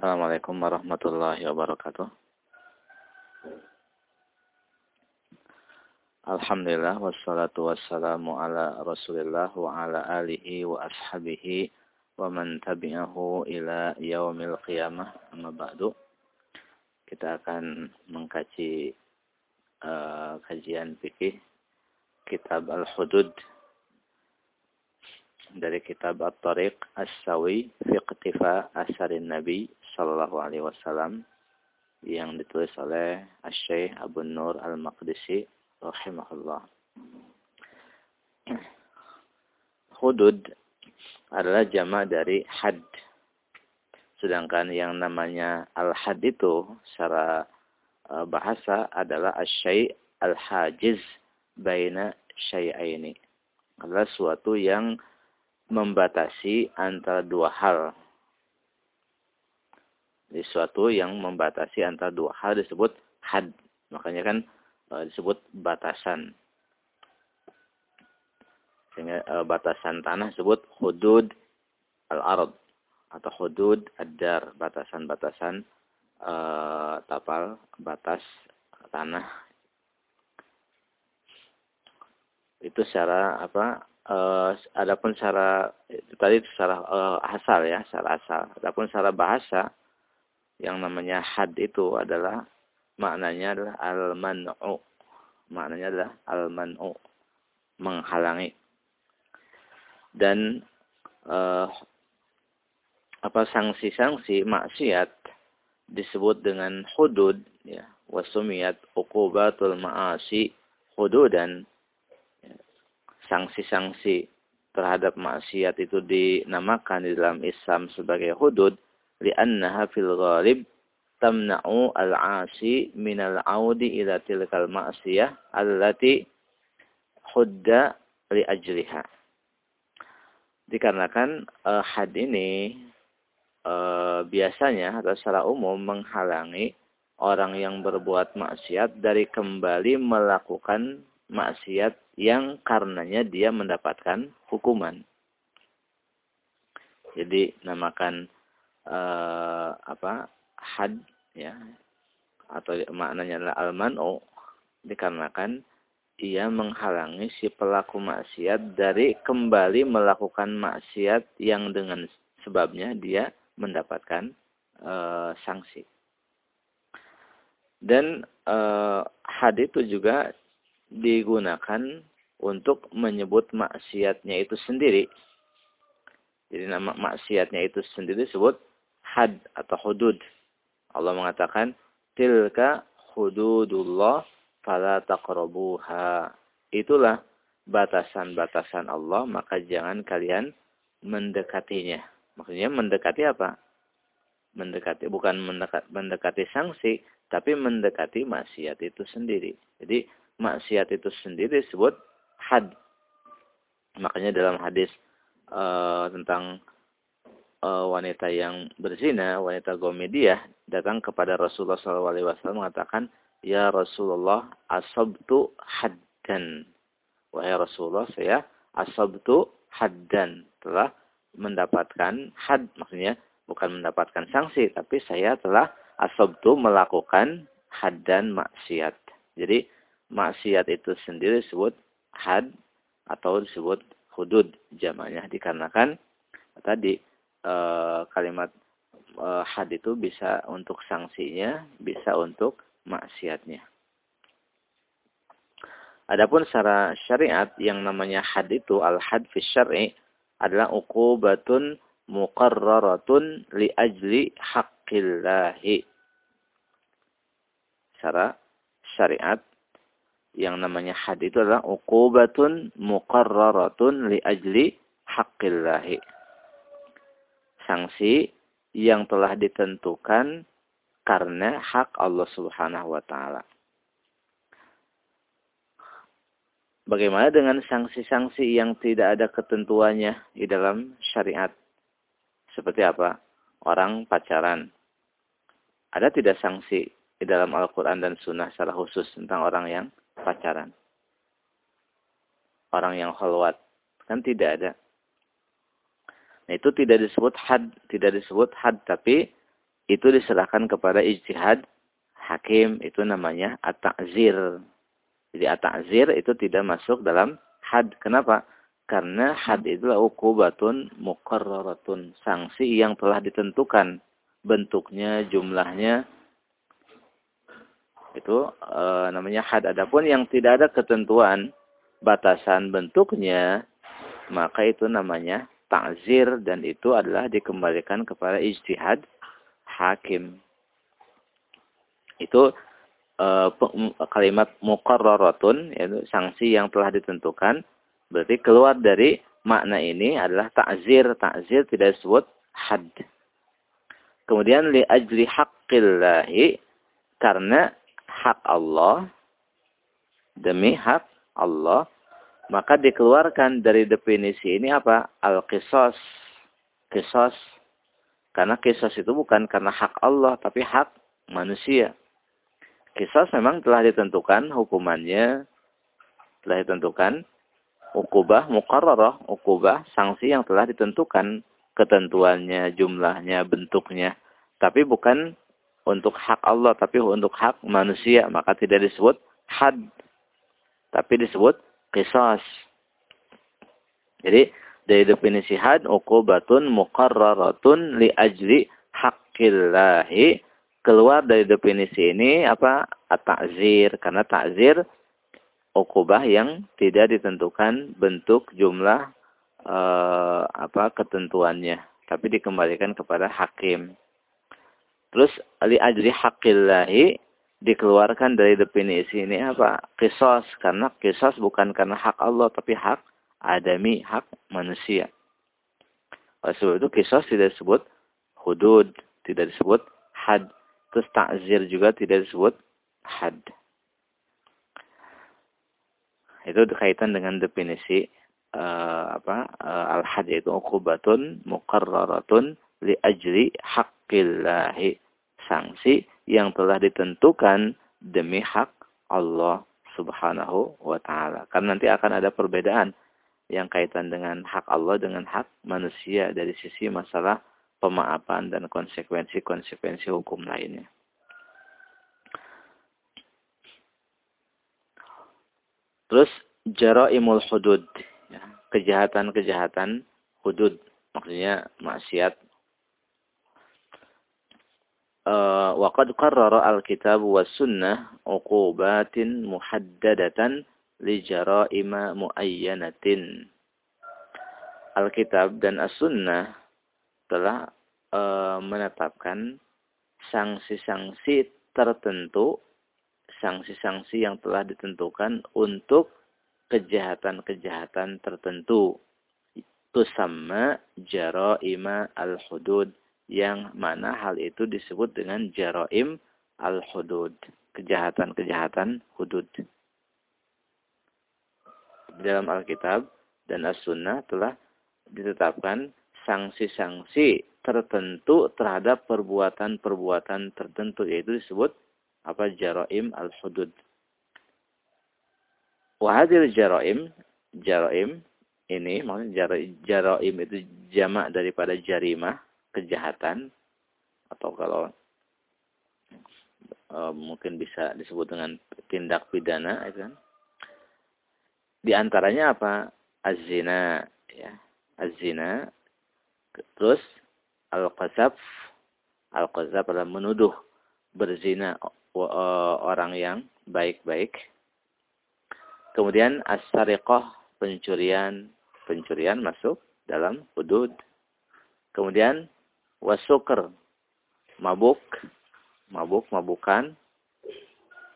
Assalamualaikum warahmatullahi wabarakatuh. Alhamdulillah wassalatu wassalamu ala Rasulillah wa ala alihi wa ashabihi wa man tabi'ahu ila yaumil qiyamah amma ba'du. Kita akan mengkaji uh, kajian fikih kitab Al-Hudud dari kitab At-Tariq As-Sawi fi Iqtifa Asarin Nabi sallallahu alaihi wasallam yang ditulis oleh Asy-Syaikh Abu Nur Al-Maqdisi rahimahullah. Hudud adalah jama dari had. Sedangkan yang namanya al-had itu secara e, bahasa adalah asyai al-hajiz baina syai'aini. Adalah suatu yang membatasi antara dua hal. Jadi suatu yang membatasi antara dua hal disebut had. Makanya kan e, disebut batasan. Sehingga e, batasan tanah disebut hudud al-ard atau hudud ad-dar, batasan-batasan e, tapal, batas tanah. Itu secara apa uh, adapun secara tadi secara uh, asal ya, secara asal. Adapun secara bahasa yang namanya had itu adalah maknanya adalah al-man'u. Maknanya adalah al-man'u, menghalangi. Dan uh, apa sanksi-sanksi maksiat disebut dengan hudud ya wasumiyat uqubatul ma'asi hududan sanksi-sanksi terhadap maksiat itu dinamakan di dalam Islam sebagai hudud li'annaha fil ghalib tamna'u al-'asi min al-'audi ila tilkal ma'siyah allati hudda li ajliha. Dikarenakan uh, had ini uh, biasanya atau secara umum menghalangi orang yang berbuat maksiat dari kembali melakukan maksiat yang karenanya dia mendapatkan hukuman. Jadi namakan uh, apa had ya atau maknanya adalah almano dikarenakan ia menghalangi si pelaku maksiat dari kembali melakukan maksiat yang dengan sebabnya dia mendapatkan uh, sanksi. Dan uh, had itu juga digunakan untuk menyebut maksiatnya itu sendiri. Jadi nama maksiatnya itu sendiri disebut had atau hudud. Allah mengatakan tilka hududullah fala taqrabuha. Itulah batasan-batasan Allah, maka jangan kalian mendekatinya. Maksudnya mendekati apa? Mendekati bukan mendekat, mendekati sanksi, tapi mendekati maksiat itu sendiri. Jadi maksiat itu sendiri disebut had. Makanya dalam hadis uh, tentang wanita yang berzina, wanita gomediah, datang kepada Rasulullah SAW mengatakan, Ya Rasulullah, asabtu haddan. Wahai Rasulullah, saya asabtu haddan. Telah mendapatkan had, maksudnya bukan mendapatkan sanksi, tapi saya telah asabtu melakukan haddan maksiat. Jadi maksiat itu sendiri disebut had atau disebut hudud jamaknya dikarenakan tadi e, kalimat e, had itu bisa untuk sanksinya, bisa untuk maksiatnya. Adapun secara syariat yang namanya had itu al-had fi syar'i adalah uqubatun muqarraratun li ajli haqqillahi. Secara syariat yang namanya had itu adalah uqubatun muqarraratun li ajli haqqillahi. Sanksi yang telah ditentukan karena hak Allah Subhanahu wa taala. Bagaimana dengan sanksi-sanksi yang tidak ada ketentuannya di dalam syariat? Seperti apa? Orang pacaran. Ada tidak sanksi di dalam Al-Quran dan Sunnah secara khusus tentang orang yang pacaran. Orang yang khalwat. Kan tidak ada. Nah itu tidak disebut had. Tidak disebut had. Tapi itu diserahkan kepada ijtihad hakim itu namanya at-ta'zir. Jadi at-ta'zir itu tidak masuk dalam had. Kenapa? Karena had itulah ukubatun muqarraratun. Sanksi yang telah ditentukan. Bentuknya, jumlahnya. Itu e, namanya had. Adapun yang tidak ada ketentuan batasan bentuknya. Maka itu namanya ta'zir. Dan itu adalah dikembalikan kepada ijtihad hakim itu uh, kalimat muqarraratun yaitu sanksi yang telah ditentukan berarti keluar dari makna ini adalah ta'zir ta'zir tidak disebut had kemudian li ajli haqqillahi karena hak Allah demi hak Allah maka dikeluarkan dari definisi ini apa? Al-qisas. Qisas. Karena qisas itu bukan karena hak Allah tapi hak manusia. Kisah memang telah ditentukan hukumannya, telah ditentukan ukubah mukarrarah, ukubah sanksi yang telah ditentukan ketentuannya, jumlahnya, bentuknya. Tapi bukan untuk hak Allah, tapi untuk hak manusia. Maka tidak disebut had, tapi disebut kisah. Jadi dari definisi had, ukubatun mukarraratun li ajli haqqillahi. Keluar dari definisi ini apa? Takzir karena takzir ukubah yang tidak ditentukan bentuk jumlah eh, apa ketentuannya. Tapi dikembalikan kepada hakim. Terus ali ajri hakillahi dikeluarkan dari definisi ini apa kisos karena kisos bukan karena hak Allah tapi hak adami hak manusia oleh sebab itu kisos tidak disebut hudud tidak disebut had Terus takzir juga tidak disebut had. Itu berkaitan dengan definisi uh, apa uh, al-had itu ukubatun muqarraratun li ajli haqqillahi. Sanksi yang telah ditentukan demi hak Allah subhanahu wa ta'ala. Karena nanti akan ada perbedaan yang kaitan dengan hak Allah dengan hak manusia dari sisi masalah pemaafan dan konsekuensi-konsekuensi hukum lainnya. Terus jaraimul hudud, ya, kejahatan-kejahatan hudud, maksudnya maksiat. Uh, Waqad qarrara al-kitab wa sunnah uqubatin muhaddadatan. Alkitab dan as-sunnah telah e, menetapkan sanksi-sanksi tertentu, sanksi-sanksi yang telah ditentukan untuk kejahatan-kejahatan tertentu. Itu sama jaraima al-hudud yang mana hal itu disebut dengan jaraim al-hudud, kejahatan-kejahatan hudud. Dalam Alkitab dan As-Sunnah telah ditetapkan sanksi-sanksi tertentu terhadap perbuatan-perbuatan tertentu yaitu disebut apa jaraim al-hudud. Wahadil jaraim, jaraim ini maksudnya jaraim itu jamak daripada jarimah, kejahatan atau kalau e, mungkin bisa disebut dengan tindak pidana itu kan. Di antaranya apa? Az-zina ya. Az-zina Terus al-qazaf al-qazaf adalah menuduh berzina orang yang baik-baik. Kemudian as-sariqah pencurian, pencurian masuk dalam hudud. Kemudian wasukr mabuk, mabuk, mabukan,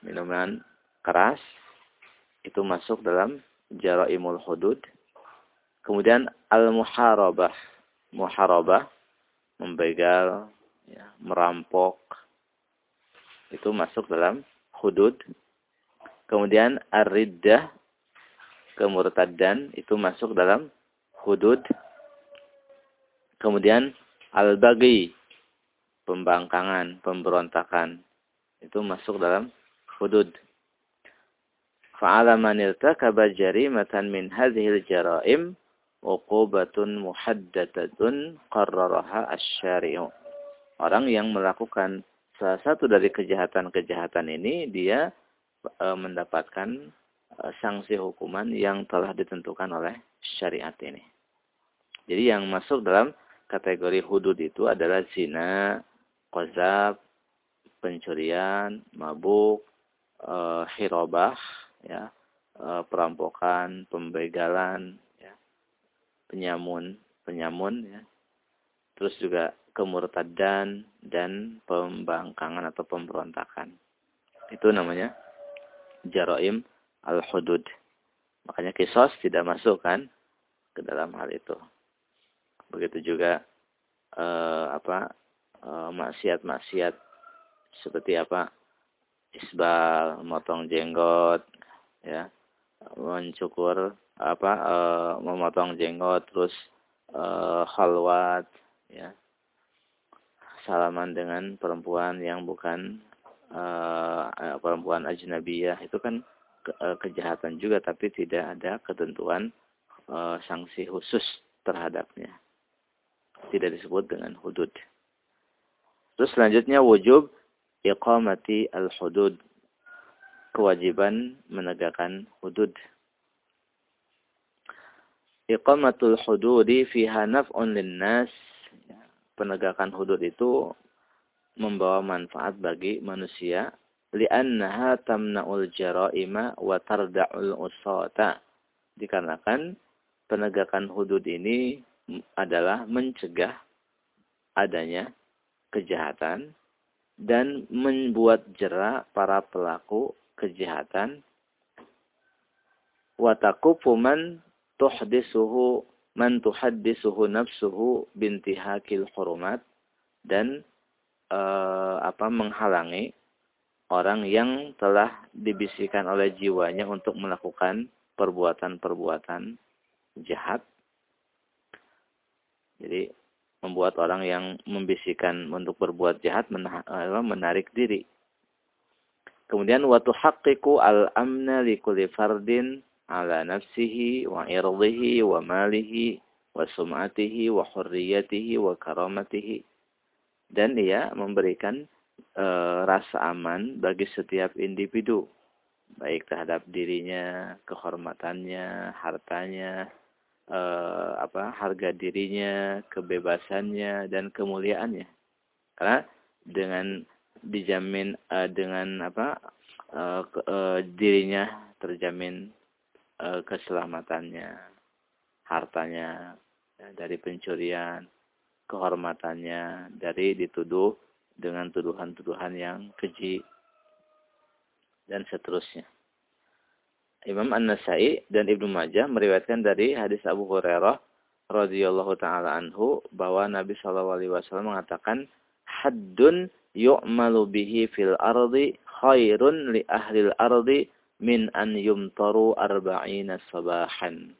minuman keras. Itu masuk dalam jaraimul hudud. Kemudian al-muharabah. Muharabah, membegal, ya, merampok, itu masuk dalam hudud. Kemudian ar-riddah, kemurtadan, itu masuk dalam hudud. Kemudian al-bagi, pembangkangan, pemberontakan, itu masuk dalam hudud. Fa'ala man irtakaba jarimatan min hadhil jaraim uqubatun muhaddadatun qarraraha asy-syari'u. orang yang melakukan salah satu dari kejahatan-kejahatan ini dia e, mendapatkan e, sanksi hukuman yang telah ditentukan oleh syariat ini. Jadi yang masuk dalam kategori hudud itu adalah zina, kozab, pencurian, mabuk, e, hirobah, ya, e, perampokan, pembegalan, ya, penyamun, penyamun, ya, terus juga kemurtadan dan pembangkangan atau pemberontakan. Itu namanya jaroim al-hudud. Makanya kisos tidak masuk kan ke dalam hal itu. Begitu juga eh, apa eh, maksiat-maksiat seperti apa isbal, motong jenggot, ya, mencukur apa eh, memotong jenggot terus eh, khalwat, ya, salaman dengan perempuan yang bukan uh, perempuan ajnabiyah itu kan ke, kejahatan juga tapi tidak ada ketentuan sanksi khusus terhadapnya. Tidak disebut dengan hudud. Terus selanjutnya wujub iqamati al-hudud. Kewajiban menegakkan hudud. Iqamatul hududi fiha naf'un linnas penegakan hudud itu membawa manfaat bagi manusia li'annaha tamna'ul jara'ima wa tarda'ul usata dikarenakan penegakan hudud ini adalah mencegah adanya kejahatan dan membuat jerak para pelaku kejahatan wa taqufu man tuhdisuhu man tuhaddisuhu nafsuhu bintihakil hurumat dan e, apa menghalangi orang yang telah dibisikkan oleh jiwanya untuk melakukan perbuatan-perbuatan jahat. Jadi membuat orang yang membisikkan untuk berbuat jahat menarik diri. Kemudian watu haqiqu al-amna li kulli fardin ala nafsihi wa irdihi wa malihi wa sum'atihi wa hurriyatihi wa karamatihi dan ia memberikan e, rasa aman bagi setiap individu baik terhadap dirinya, kehormatannya, hartanya, e, apa harga dirinya, kebebasannya dan kemuliaannya. Karena dengan dijamin e, dengan apa e, e, dirinya terjamin keselamatannya, hartanya ya, dari pencurian, kehormatannya dari dituduh dengan tuduhan-tuduhan yang keji dan seterusnya. Imam An-Nasai dan Ibnu Majah meriwayatkan dari hadis Abu Hurairah radhiyallahu taala anhu bahwa Nabi Shallallahu alaihi wasallam mengatakan haddun yu'malu bihi fil ardi khairun li ahli al-ardi min an yumtaru arba'ina sabahan.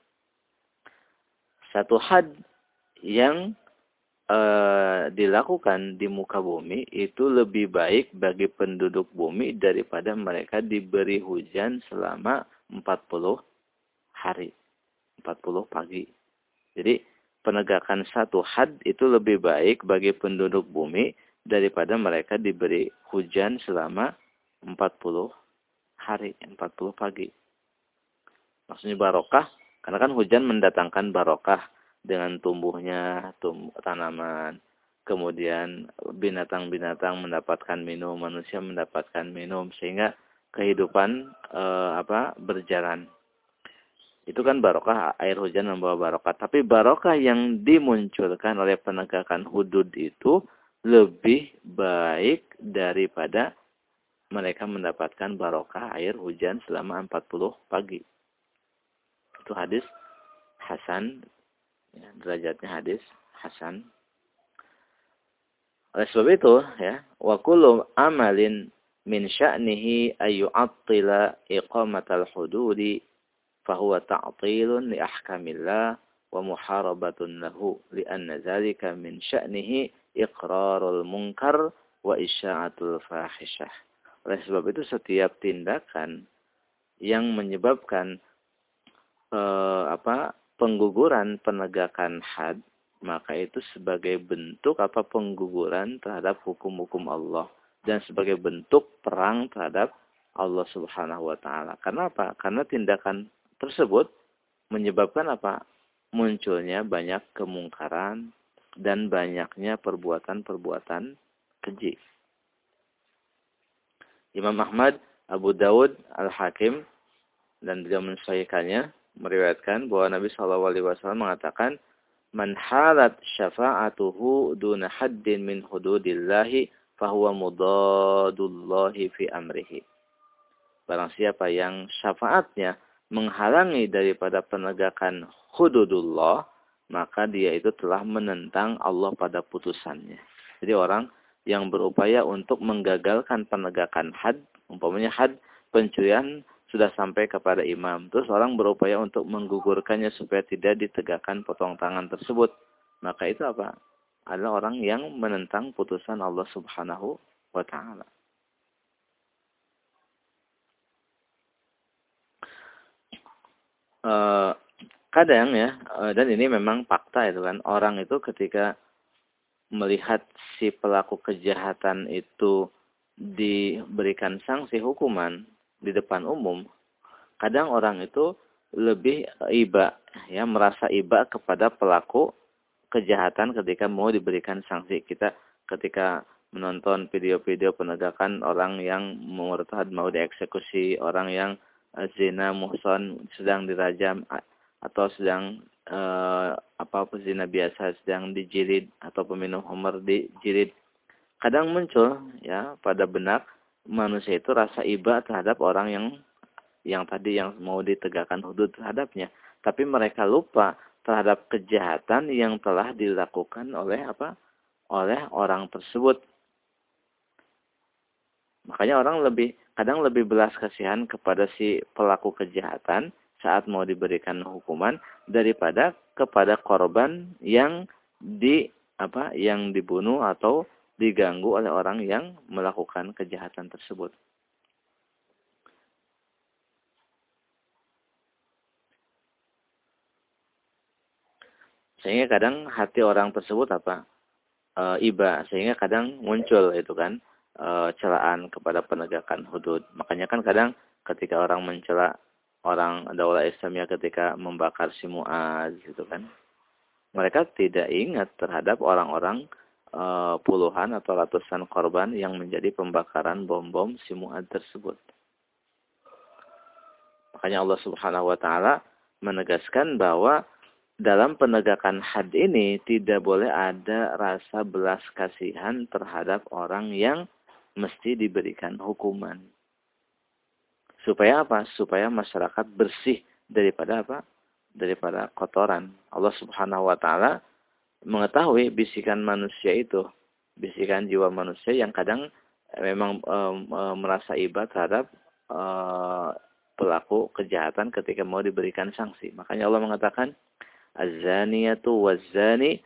Satu had yang uh, dilakukan di muka bumi itu lebih baik bagi penduduk bumi daripada mereka diberi hujan selama 40 hari. 40 pagi. Jadi penegakan satu had itu lebih baik bagi penduduk bumi daripada mereka diberi hujan selama 40 hari 40 pagi. Maksudnya barokah, karena kan hujan mendatangkan barokah dengan tumbuhnya tum tanaman. Kemudian binatang-binatang mendapatkan minum, manusia mendapatkan minum sehingga kehidupan e, apa berjalan. Itu kan barokah air hujan membawa barokah. Tapi barokah yang dimunculkan oleh penegakan hudud itu lebih baik daripada mereka mendapatkan barokah air hujan selama 40 pagi. Itu hadis Hasan, ya, derajatnya hadis Hasan. Oleh sebab itu, ya, wa kullu amalin min sya'nihi ayyu'attila iqamatal hududi fahuwa ta'tilun li ahkamillah wa muharabatun lahu li'anna zalika min sya'nihi iqrarul munkar wa isya'atul fahishah. Oleh sebab itu setiap tindakan yang menyebabkan eh, apa pengguguran penegakan had maka itu sebagai bentuk apa pengguguran terhadap hukum-hukum Allah dan sebagai bentuk perang terhadap Allah Subhanahu wa taala. Karena apa? Karena tindakan tersebut menyebabkan apa? Munculnya banyak kemungkaran dan banyaknya perbuatan-perbuatan keji. Imam Ahmad, Abu Dawud, Al-Hakim dan beliau mensahihkannya meriwayatkan bahwa Nabi Shallallahu alaihi wasallam mengatakan man halat syafa'atuhu duna haddin min hududillahi fahuwa mudadullahi fi amrihi. Barang siapa yang syafaatnya menghalangi daripada penegakan hududullah, maka dia itu telah menentang Allah pada putusannya. Jadi orang yang berupaya untuk menggagalkan penegakan had, umpamanya had pencurian sudah sampai kepada imam. Terus orang berupaya untuk menggugurkannya supaya tidak ditegakkan potong tangan tersebut. Maka itu apa? Adalah orang yang menentang putusan Allah subhanahu wa ta'ala. Uh, kadang ya, uh, dan ini memang fakta itu kan, orang itu ketika melihat si pelaku kejahatan itu diberikan sanksi hukuman, di depan umum, kadang orang itu lebih iba, ya merasa iba kepada pelaku kejahatan ketika mau diberikan sanksi. Kita ketika menonton video-video penegakan orang yang murtad mau dieksekusi, orang yang eh, zina muhson sedang dirajam atau sedang eh, apa zina biasa sedang dijilid atau peminum homer dijilid. Kadang muncul ya pada benak manusia itu rasa iba terhadap orang yang yang tadi yang mau ditegakkan hudud terhadapnya. Tapi mereka lupa terhadap kejahatan yang telah dilakukan oleh apa? oleh orang tersebut. Makanya orang lebih kadang lebih belas kasihan kepada si pelaku kejahatan saat mau diberikan hukuman daripada kepada korban yang di apa yang dibunuh atau diganggu oleh orang yang melakukan kejahatan tersebut. Sehingga kadang hati orang tersebut apa? E, iba, sehingga kadang muncul itu kan e, celaan kepada penegakan hudud. Makanya kan kadang ketika orang mencela orang daulah Islamnya ketika membakar si Muaz gitu kan. Mereka tidak ingat terhadap orang-orang uh, puluhan atau ratusan korban yang menjadi pembakaran bom-bom si Mu'ad tersebut. Makanya Allah Subhanahu wa taala menegaskan bahwa dalam penegakan had ini tidak boleh ada rasa belas kasihan terhadap orang yang mesti diberikan hukuman. Supaya apa? Supaya masyarakat bersih daripada apa? Daripada kotoran. Allah Subhanahu wa taala mengetahui bisikan manusia itu, bisikan jiwa manusia yang kadang memang e, e, merasa iba terhadap e, pelaku kejahatan ketika mau diberikan sanksi. Makanya Allah mengatakan, Az-zaniyatu waz-zani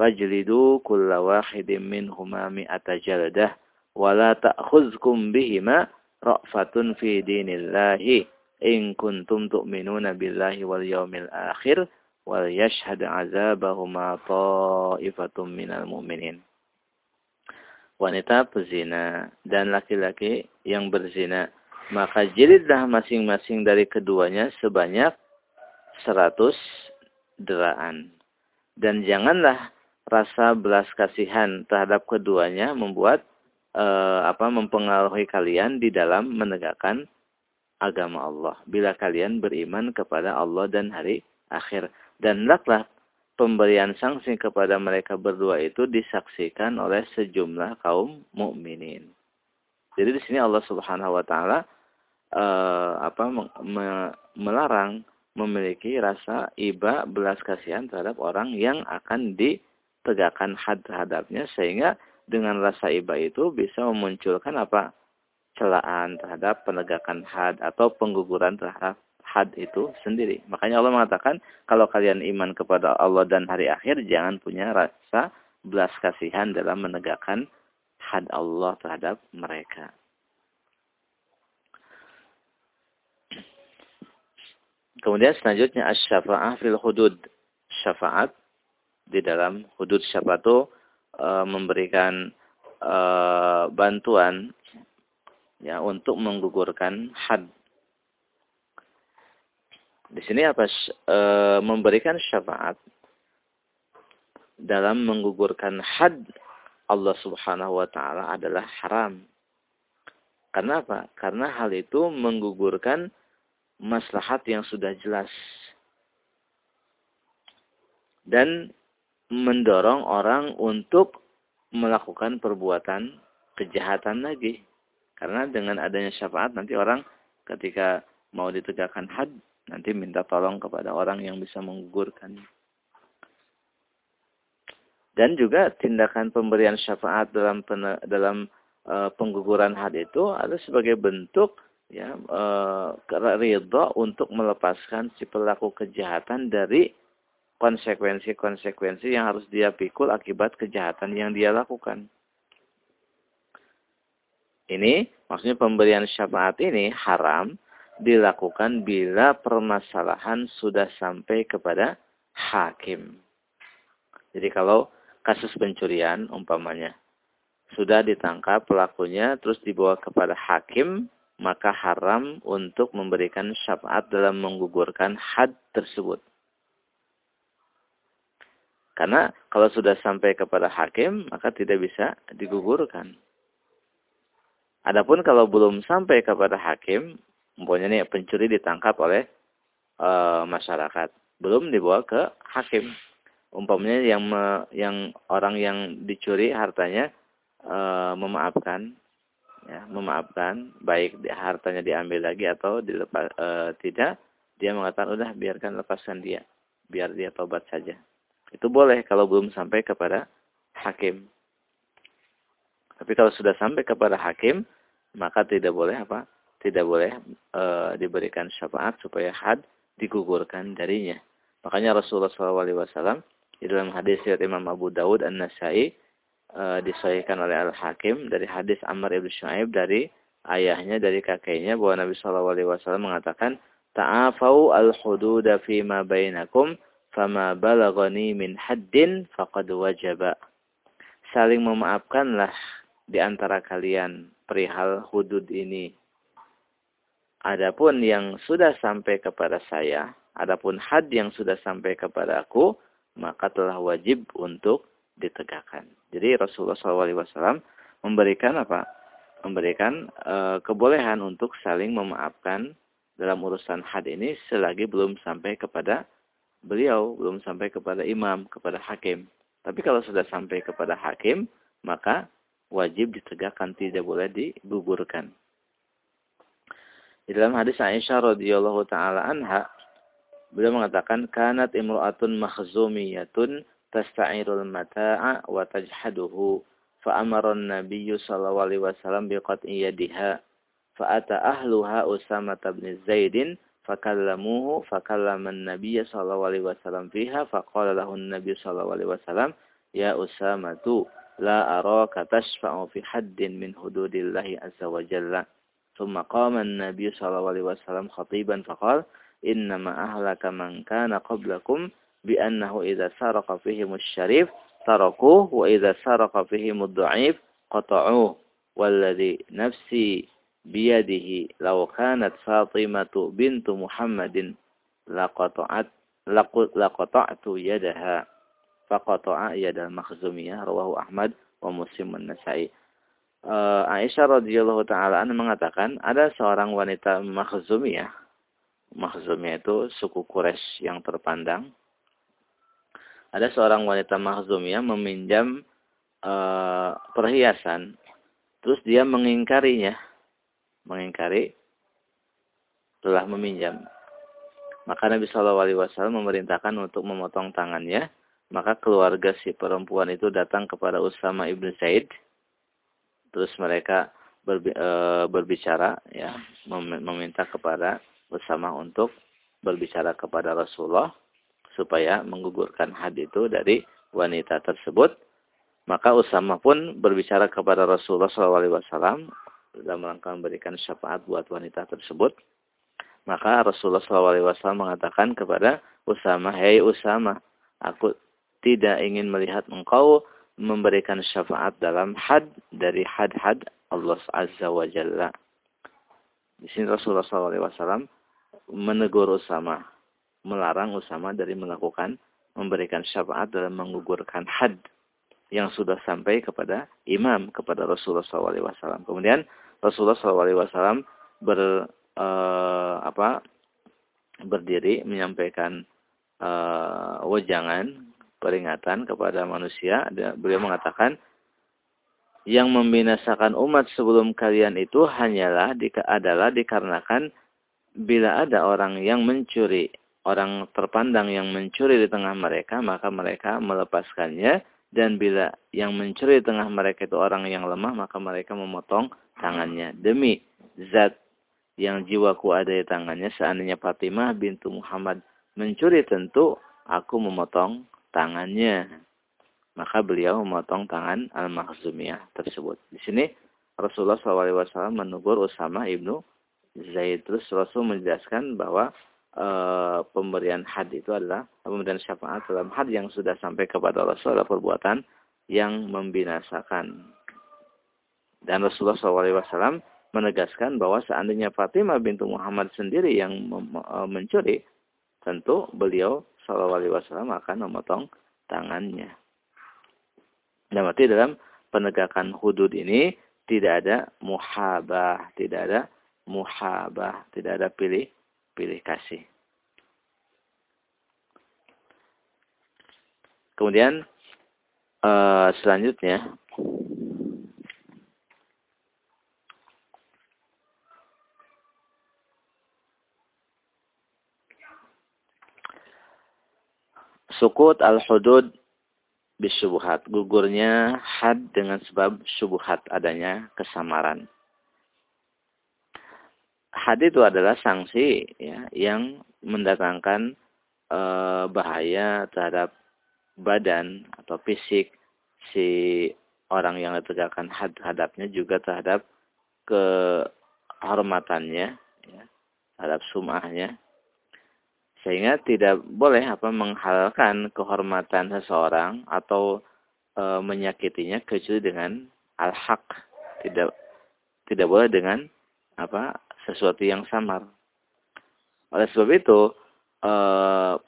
fajlidu kulla wahidin minhuma mi'ata jaldah wa la ta'khuzkum bihima ra'fatun fi dinillahi in kuntum tu'minuna billahi wal yawmil akhir wal yashhad azabahuma ta'ifatum minal mu'minin. Wanita pezina dan laki-laki yang berzina, maka jilidlah masing-masing dari keduanya sebanyak seratus deraan. Dan janganlah rasa belas kasihan terhadap keduanya membuat eh, apa mempengaruhi kalian di dalam menegakkan agama Allah. Bila kalian beriman kepada Allah dan hari akhir. Dan hendaklah pemberian sanksi kepada mereka berdua itu disaksikan oleh sejumlah kaum mukminin. Jadi di sini Allah Subhanahu wa taala uh, apa me, melarang memiliki rasa iba belas kasihan terhadap orang yang akan ditegakkan had terhadapnya sehingga dengan rasa iba itu bisa memunculkan apa celaan terhadap penegakan had atau pengguguran terhadap had itu sendiri. Makanya Allah mengatakan, kalau kalian iman kepada Allah dan hari akhir, jangan punya rasa belas kasihan dalam menegakkan had Allah terhadap mereka. Kemudian selanjutnya as-syafa'ah fil hudud. Syafaat di dalam hudud siapa tuh e, memberikan e, bantuan ya untuk menggugurkan had. Di sini apa e, memberikan syafaat dalam menggugurkan had Allah Subhanahu wa taala adalah haram. Karena apa? Karena hal itu menggugurkan maslahat yang sudah jelas. Dan mendorong orang untuk melakukan perbuatan kejahatan lagi. Karena dengan adanya syafaat nanti orang ketika mau ditegakkan had nanti minta tolong kepada orang yang bisa menggugurkannya. Dan juga tindakan pemberian syafaat dalam dalam uh, pengguguran had itu ada sebagai bentuk ya uh, ridho untuk melepaskan si pelaku kejahatan dari konsekuensi-konsekuensi yang harus dia pikul akibat kejahatan yang dia lakukan. Ini maksudnya pemberian syafaat ini haram dilakukan bila permasalahan sudah sampai kepada hakim. Jadi kalau kasus pencurian umpamanya sudah ditangkap pelakunya terus dibawa kepada hakim maka haram untuk memberikan syafaat dalam menggugurkan had tersebut. Karena kalau sudah sampai kepada hakim maka tidak bisa digugurkan. Adapun kalau belum sampai kepada hakim, umpamanya nih pencuri ditangkap oleh e, masyarakat, belum dibawa ke hakim. Umpamanya yang me, yang orang yang dicuri hartanya e, memaafkan. Ya memaafkan. Baik hartanya diambil lagi atau dilepas e, tidak dia mengatakan udah biarkan lepaskan dia. Biar dia tobat saja. Itu boleh kalau belum sampai kepada hakim. Tapi kalau sudah sampai kepada hakim maka tidak boleh apa tidak boleh e, diberikan syafaat supaya had digugurkan darinya makanya Rasulullah SAW di dalam hadis riwayat Imam Abu Dawud An-Nasai uh, disahihkan oleh Al-Hakim dari hadis Amr ibn Shu'aib dari ayahnya dari kakeknya bahwa Nabi wasallam mengatakan ta'afau al-hududa fi ma bainakum fama balagani min haddin faqad wajaba. Saling memaafkanlah di antara kalian perihal hudud ini. Adapun yang sudah sampai kepada saya, adapun had yang sudah sampai kepada aku, maka telah wajib untuk ditegakkan. Jadi Rasulullah SAW memberikan apa? Memberikan e, kebolehan untuk saling memaafkan dalam urusan had ini selagi belum sampai kepada beliau, belum sampai kepada imam, kepada hakim. Tapi kalau sudah sampai kepada hakim, maka wajib ditegakkan, tidak boleh digugurkan. Di dalam hadis Aisyah radhiyallahu taala anha Beliau mengatakan kanat imra'atun makhzumiyatun tasta'irul mata'a wa tajhaduhu fa amara an-nabiy sallallahu alaihi wasallam biqat'i yadiha fa ata ahluha Usama bin Zaid fakallamuhu fakallama an-nabiy sallallahu alaihi wasallam fiha faqala lahu an-nabiy sallallahu alaihi wasallam ya Usama tu la araka tashfa'u fi haddin min hududillahi azza wa jalla ثم قام النبي صلى الله عليه وسلم خطيبا فقال إنما أهلك من كان قبلكم بأنه إذا سرق فيهم الشريف تركوه وإذا سرق فيهم الضعيف قطعوه. والذي نفسي بيده لو كانت فاطمة بنت محمد لقطعت لقطعت يدها. فقطع يد المخزومية رواه أحمد ومسلم النسائي uh, Aisyah radhiyallahu taala mengatakan ada seorang wanita makhzumiyah Makhzumnya itu suku Quraisy yang terpandang. Ada seorang wanita Makhzumiyah meminjam uh, perhiasan, terus dia mengingkarinya, mengingkari telah meminjam. Maka Nabi Shallallahu Alaihi Wasallam memerintahkan untuk memotong tangannya. Maka keluarga si perempuan itu datang kepada Usama ibnu Zaid. Terus mereka eh, berbicara, ya, meminta kepada bersama untuk berbicara kepada Rasulullah supaya menggugurkan had itu dari wanita tersebut. Maka Usama pun berbicara kepada Rasulullah SAW dalam rangka memberikan syafaat buat wanita tersebut. Maka Rasulullah SAW mengatakan kepada Usama, Hei Usama, aku tidak ingin melihat engkau memberikan syafaat dalam had dari had-had Allah Azza wa Jalla. Di sini Rasulullah SAW menegur Usama, melarang Usama dari melakukan memberikan syafaat dalam menggugurkan had yang sudah sampai kepada imam kepada Rasulullah SAW. Kemudian Rasulullah SAW ber uh, apa berdiri menyampaikan uh, wejangan peringatan kepada manusia. Beliau mengatakan, yang membinasakan umat sebelum kalian itu hanyalah adalah dikarenakan bila ada orang yang mencuri, orang terpandang yang mencuri di tengah mereka, maka mereka melepaskannya. Dan bila yang mencuri di tengah mereka itu orang yang lemah, maka mereka memotong tangannya. Demi zat yang jiwaku ada di tangannya, seandainya Fatimah bintu Muhammad mencuri tentu aku memotong tangannya. Maka beliau memotong tangan Al-Makhzumiyah tersebut. Di sini Rasulullah SAW menegur Usama ibnu Zaid. Terus Rasul menjelaskan bahwa e, pemberian had itu adalah pemberian syafaat dalam had yang sudah sampai kepada Rasul adalah perbuatan yang membinasakan. Dan Rasulullah SAW menegaskan bahwa seandainya Fatimah bintu Muhammad sendiri yang e, mencuri, tentu beliau Shallallahu Alaihi Wasallam akan memotong tangannya. Dan berarti dalam penegakan hudud ini tidak ada muhabah, tidak ada muhabah, tidak ada pilih pilih kasih. Kemudian uh, selanjutnya Sukut al-hudud bisyubuhat. Gugurnya had dengan sebab syubuhat adanya kesamaran. Had itu adalah sanksi ya, yang mendatangkan e, bahaya terhadap badan atau fisik si orang yang ditegakkan had hadapnya juga terhadap kehormatannya ya, terhadap sumahnya sehingga tidak boleh apa menghalalkan kehormatan seseorang atau e, menyakitinya kecuali dengan al-haq. Tidak tidak boleh dengan apa sesuatu yang samar. Oleh sebab itu e,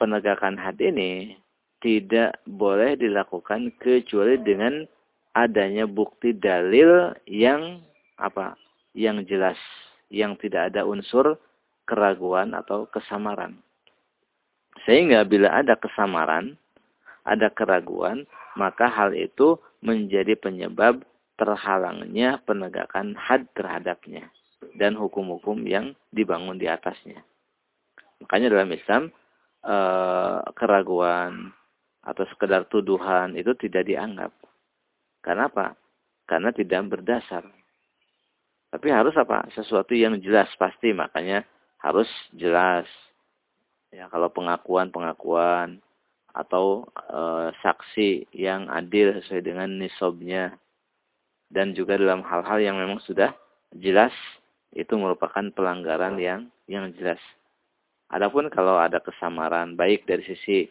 penegakan had ini tidak boleh dilakukan kecuali dengan adanya bukti dalil yang apa yang jelas yang tidak ada unsur keraguan atau kesamaran sehingga bila ada kesamaran, ada keraguan, maka hal itu menjadi penyebab terhalangnya penegakan had terhadapnya dan hukum-hukum yang dibangun di atasnya. Makanya dalam Islam eh, keraguan atau sekedar tuduhan itu tidak dianggap. Karena apa? Karena tidak berdasar. Tapi harus apa? Sesuatu yang jelas pasti. Makanya harus jelas Ya, kalau pengakuan-pengakuan atau e, saksi yang adil sesuai dengan nisobnya dan juga dalam hal-hal yang memang sudah jelas itu merupakan pelanggaran yang yang jelas. Adapun kalau ada kesamaran baik dari sisi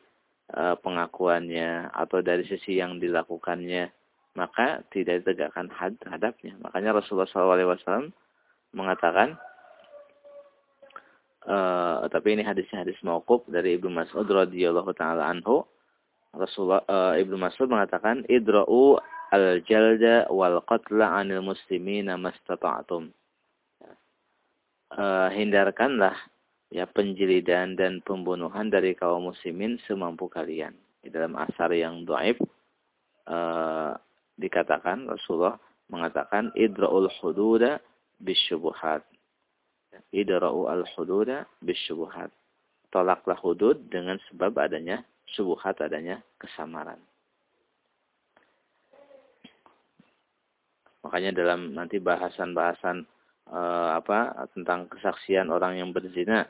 e, pengakuannya atau dari sisi yang dilakukannya maka tidak ditegakkan had terhadapnya. Makanya Rasulullah SAW mengatakan Uh, tapi ini hadisnya hadis mauquf dari Ibnu Mas'ud radhiyallahu taala anhu. Rasulullah uh, Ibnu Mas'ud mengatakan idra'u al-jalda wal qatla 'anil muslimina mastata'tum. Uh, hindarkanlah ya penjilidan dan pembunuhan dari kaum muslimin semampu kalian. Di dalam asar yang dhaif uh, dikatakan Rasulullah mengatakan idra'ul hududa bisyubuhat idra'u al-hududa bisyubuhat. Tolaklah hudud dengan sebab adanya subuhat, adanya kesamaran. Makanya dalam nanti bahasan-bahasan e, apa tentang kesaksian orang yang berzina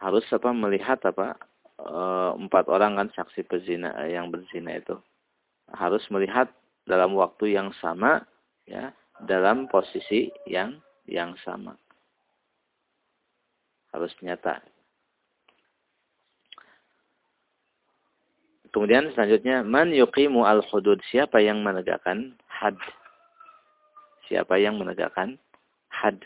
harus apa melihat apa e, empat orang kan saksi pezina yang berzina itu harus melihat dalam waktu yang sama ya dalam posisi yang yang sama harus nyata. Kemudian selanjutnya man yuqimu al-hudud siapa yang menegakkan had? Siapa yang menegakkan had?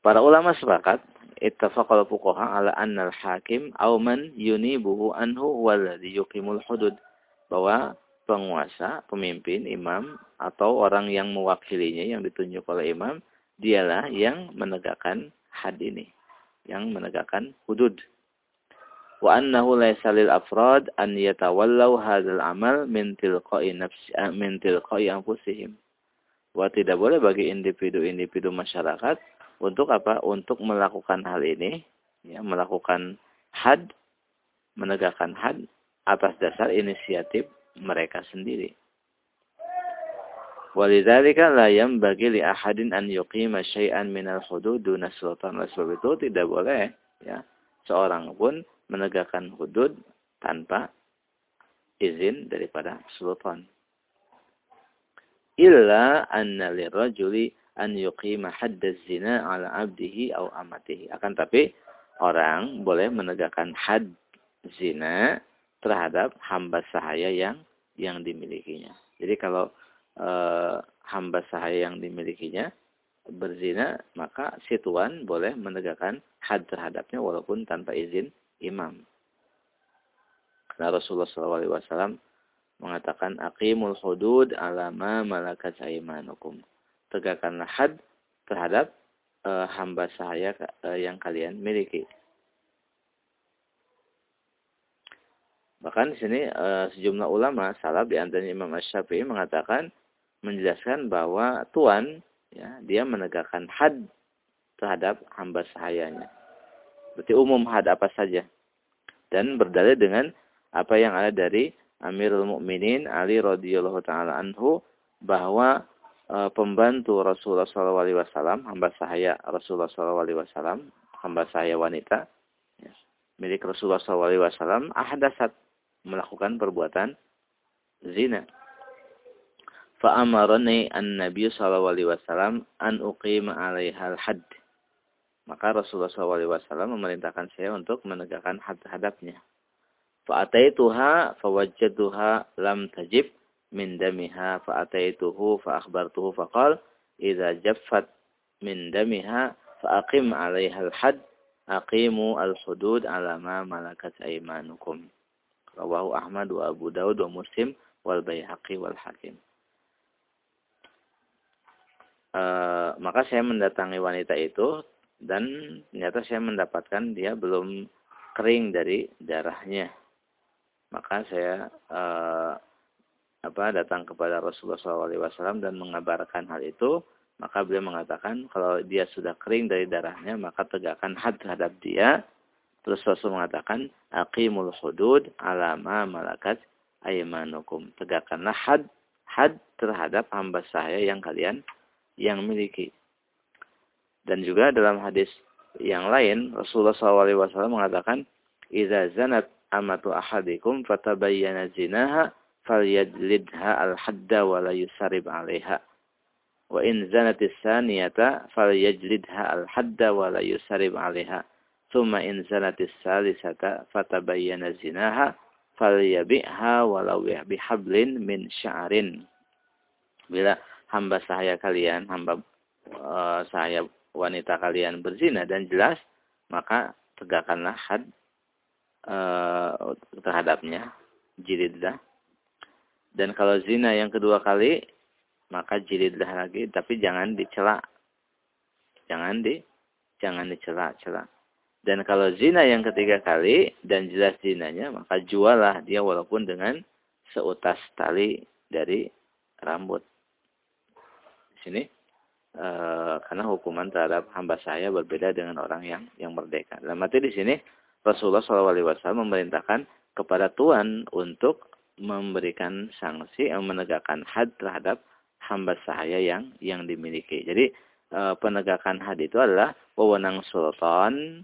Para ulama sepakat ittafaqal fuqaha ala anna al-hakim aw man yunibuhu anhu walladhi yuqimul hudud bahwa penguasa, pemimpin, imam atau orang yang mewakilinya yang ditunjuk oleh imam dialah yang menegakkan had ini, yang menegakkan hudud wa annahu laysa lil afrad an yatawallaw hadzal amal min tilqa'i nafsi eh, min tilqa'i anfusihim. Wa tidak boleh bagi individu-individu masyarakat untuk apa? Untuk melakukan hal ini, ya, melakukan had, menegakkan had atas dasar inisiatif mereka sendiri. Walidzalika la bagi li ahadin an yuqima syai'an minal hudud duna sultan. Sebab itu tidak boleh ya seorang pun menegakkan hudud tanpa izin daripada sultan. Illa anna lirajuli an yuqima haddaz zina ala abdihi au amatihi. Akan tapi orang boleh menegakkan had zina terhadap hamba sahaya yang yang dimilikinya. Jadi kalau e, hamba sahaya yang dimilikinya berzina, maka si tuan boleh menegakkan had terhadapnya walaupun tanpa izin imam. Karena Rasulullah SAW mengatakan aqimul hudud ala ma malakat aimanukum. Tegakkanlah had terhadap uh, hamba sahaya uh, yang kalian miliki. Bahkan di sini uh, sejumlah ulama salaf di antaranya Imam Asy-Syafi'i mengatakan menjelaskan bahwa tuan ya dia menegakkan had terhadap hamba sahayanya. Berarti umum had apa saja. Dan berdalil dengan apa yang ada dari Amirul Mukminin Ali radhiyallahu taala anhu bahwa e, pembantu Rasulullah SAW, hamba sahaya Rasulullah SAW, hamba sahaya wanita, ya, milik Rasulullah SAW, ahdasat melakukan perbuatan zina. Fa'amarani an-nabiy SAW an uqima alaihal hadd maka Rasulullah SAW memerintahkan saya untuk menegakkan had hadapnya. Fa'ataituha fawajjaduha lam tajib min damiha fa'ataituhu fa'akhbartuhu faqal idza jaffat min damiha fa'aqim 'alaiha al-had aqimu al-hudud 'ala ma malakat aymanukum. Rawahu Ahmad wa Abu Dawud wa Muslim wal Baihaqi wal Hakim. Uh, maka saya mendatangi wanita itu dan ternyata saya mendapatkan dia belum kering dari darahnya. Maka saya eh, apa datang kepada Rasulullah SAW dan mengabarkan hal itu. Maka beliau mengatakan kalau dia sudah kering dari darahnya maka tegakkan had terhadap dia. Terus Rasul mengatakan aqimul hudud alama malakat aymanukum. Tegakkanlah had had terhadap hamba saya yang kalian yang miliki. Dan juga dalam hadis yang lain Rasulullah SAW mengatakan, "Idza zanat amatu ahadikum fatabayyana zinaha falyajlidha al-hadda wa la yusarib 'alaiha." Wa in zanatis saniyata falyajlidha al-hadda wa la yusarib 'alaiha. Thumma in zanatis salisata fatabayyana zinaha falyabi'ha walau bihablin min sya'rin. Bila hamba sahaya kalian, hamba uh, sahaya wanita kalian berzina dan jelas, maka tegakkanlah had e, terhadapnya jilidlah. Dan kalau zina yang kedua kali, maka jilidlah lagi, tapi jangan dicela. Jangan di jangan dicela-cela. Dan kalau zina yang ketiga kali dan jelas zinanya, maka jualah dia walaupun dengan seutas tali dari rambut. Sini e, karena hukuman terhadap hamba saya berbeda dengan orang yang yang merdeka. Dalam arti di sini Rasulullah SAW memerintahkan kepada Tuhan untuk memberikan sanksi yang menegakkan had terhadap hamba sahaya yang yang dimiliki. Jadi e, penegakan had itu adalah wewenang sultan.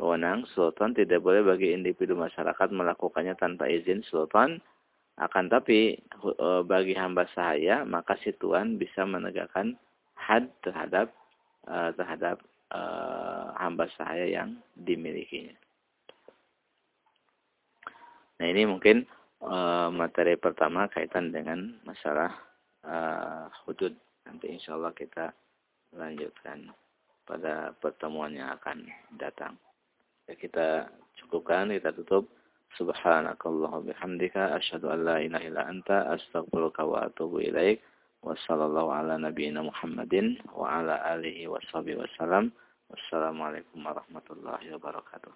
Wewenang sultan tidak boleh bagi individu masyarakat melakukannya tanpa izin sultan. Akan tapi e, bagi hamba sahaya maka si tuan bisa menegakkan had terhadap uh, terhadap uh, hamba sahaya yang dimilikinya. Nah ini mungkin materi pertama kaitan dengan masalah hudud. Nanti insya Allah kita lanjutkan pada pertemuan yang akan datang. Ya, kita cukupkan, kita tutup. Subhanakallah bihamdika asyhadu an la ilaha illa anta astaghfiruka wa atubu ilaik. Wassallallahu ala nabiyyina Muhammadin wa ala alihi washabihi wasallam. Wassalamualaikum warahmatullahi wabarakatuh.